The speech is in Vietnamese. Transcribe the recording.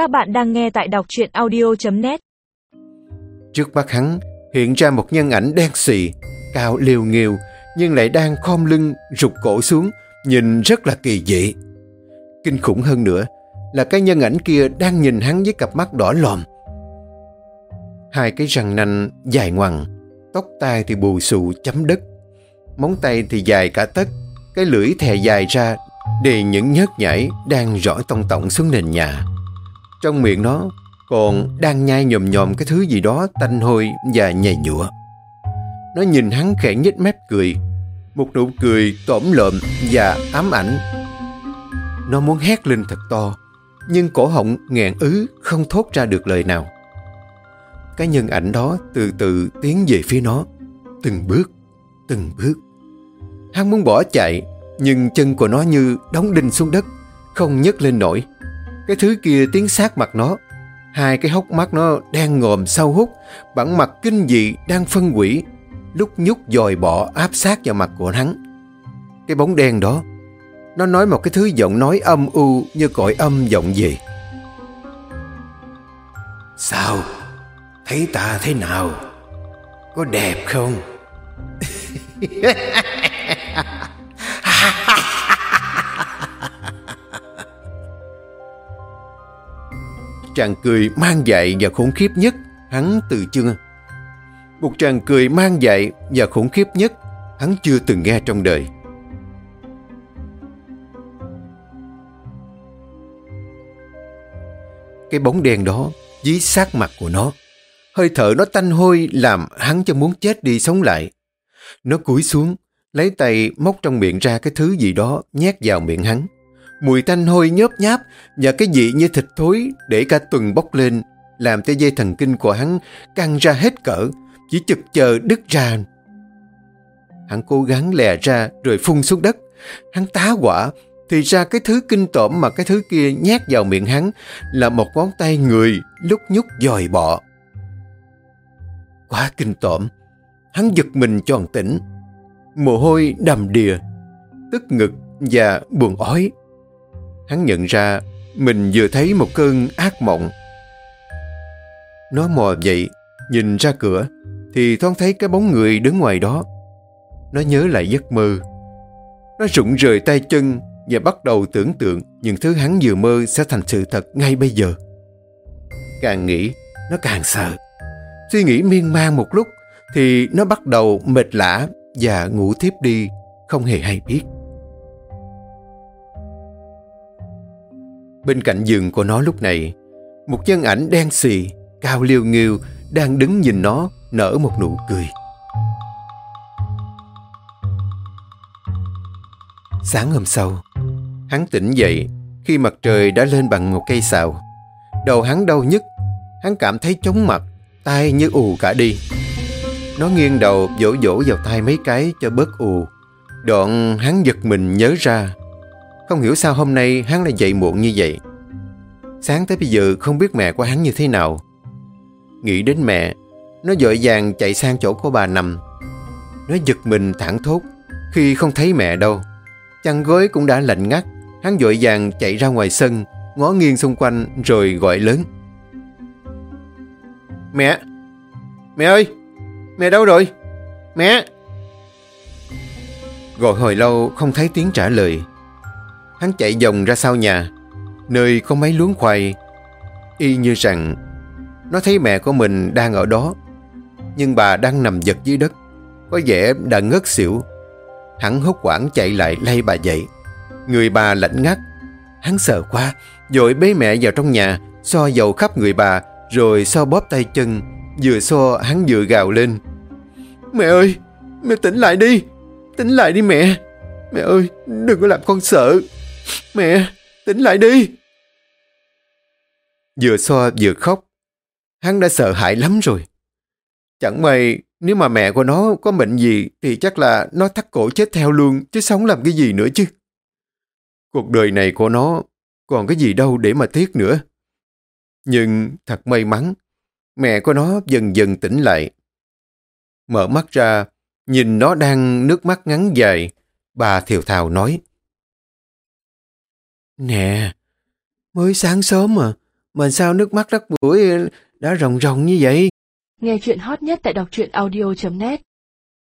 Các bạn đang nghe tại đọc truyện audio.net Trước mắt hắn hiện ra một nhân ảnh đen xì, cao liều nghiều nhưng lại đang khom lưng rụt cổ xuống, nhìn rất là kỳ dị. Kinh khủng hơn nữa là cái nhân ảnh kia đang nhìn hắn với cặp mắt đỏ lòm. Hai cái răng nanh dài ngoằng, tóc tai thì bù xù chấm đất, móng tay thì dài cả tấc, cái lưỡi thè dài ra để những nhớt nhảy đang rõi tông tọng xuống nền nhà. Trong miệng nó còn đang nhai nhòm nhòm cái thứ gì đó tanh hôi và nhầy nhụa. Nó nhìn hắn khẽ nhếch mép cười, một nụ cười tổm lợm và ám ảnh. Nó muốn hét lên thật to, nhưng cổ họng nghẹn ứ không thốt ra được lời nào. Cái nhân ảnh đó từ từ tiến về phía nó, từng bước, từng bước. Hắn muốn bỏ chạy, nhưng chân của nó như đóng đinh xuống đất, không nhấc lên nổi. Cái thứ kia tiến sát mặt nó, hai cái hốc mắt nó đang ngòm sâu hút, bản mặt kinh dị đang phân quỷ, lúc nhúc dòi bọ áp sát vào mặt của hắn. Cái bóng đen đó, nó nói một cái thứ giọng nói âm u như cõi âm giọng gì. Sao? Thấy ta thế nào? Có đẹp không? tràng cười mang dại và khủng khiếp nhất hắn từ chưa. Một tràng cười mang dại và khủng khiếp nhất hắn chưa từng nghe trong đời. Cái bóng đen đó dí sát mặt của nó. Hơi thở nó tanh hôi làm hắn cho muốn chết đi sống lại. Nó cúi xuống, lấy tay móc trong miệng ra cái thứ gì đó nhét vào miệng hắn. Mùi tanh hôi nhớp nháp và cái vị như thịt thối để cả tuần bốc lên, làm cho dây thần kinh của hắn căng ra hết cỡ, chỉ chực chờ đứt ra. Hắn cố gắng lè ra rồi phun xuống đất. Hắn tá quả, thì ra cái thứ kinh tởm mà cái thứ kia nhét vào miệng hắn là một ngón tay người lúc nhúc dòi bọ. Quá kinh tởm, hắn giật mình tròn tỉnh. Mồ hôi đầm đìa, tức ngực và buồn ói. Hắn nhận ra mình vừa thấy một cơn ác mộng. Nó mò dậy, nhìn ra cửa, thì thoáng thấy cái bóng người đứng ngoài đó. Nó nhớ lại giấc mơ. Nó rụng rời tay chân và bắt đầu tưởng tượng những thứ hắn vừa mơ sẽ thành sự thật ngay bây giờ. Càng nghĩ, nó càng sợ. Suy nghĩ miên man một lúc thì nó bắt đầu mệt lã và ngủ thiếp đi, không hề hay biết. Bên cạnh giường của nó lúc này, một chân ảnh đen xì, cao liêu nghiêu đang đứng nhìn nó nở một nụ cười. Sáng hôm sau, hắn tỉnh dậy khi mặt trời đã lên bằng một cây xào. Đầu hắn đau nhức, hắn cảm thấy chóng mặt, tay như ù cả đi. Nó nghiêng đầu vỗ vỗ vào tai mấy cái cho bớt ù. Đoạn hắn giật mình nhớ ra. Không hiểu sao hôm nay hắn lại dậy muộn như vậy. Sáng tới bây giờ không biết mẹ của hắn như thế nào. Nghĩ đến mẹ, nó dội vàng chạy sang chỗ của bà nằm. Nó giật mình thẳng thốt khi không thấy mẹ đâu. Chăn gối cũng đã lạnh ngắt. Hắn dội vàng chạy ra ngoài sân, ngó nghiêng xung quanh rồi gọi lớn. Mẹ! Mẹ ơi! Mẹ đâu rồi? Mẹ! Gọi hồi lâu không thấy tiếng trả lời. Hắn chạy vòng ra sau nhà, nơi có mấy luống khoai. Y như rằng nó thấy mẹ của mình đang ở đó, nhưng bà đang nằm giật dưới đất, có vẻ đã ngất xỉu. Hắn hốt quảng chạy lại lay bà dậy. Người bà lạnh ngắt. Hắn sợ quá, rồi bế mẹ vào trong nhà, so dầu khắp người bà, rồi so bóp tay chân. Vừa so hắn vừa gào lên. Mẹ ơi, mẹ tỉnh lại đi, tỉnh lại đi mẹ. Mẹ ơi, đừng có làm con sợ. Mẹ, tỉnh lại đi. Vừa so vừa khóc. Hắn đã sợ hãi lắm rồi. Chẳng may nếu mà mẹ của nó có bệnh gì thì chắc là nó thắt cổ chết theo luôn chứ sống làm cái gì nữa chứ. Cuộc đời này của nó còn cái gì đâu để mà tiếc nữa. Nhưng thật may mắn, mẹ của nó dần dần tỉnh lại. Mở mắt ra, nhìn nó đang nước mắt ngắn dài, bà thiều thào nói. Nè, mới sáng sớm mà, mà sao nước mắt đất mũi đã ròng ròng như vậy? Nghe chuyện hot nhất tại đọc truyện audio.net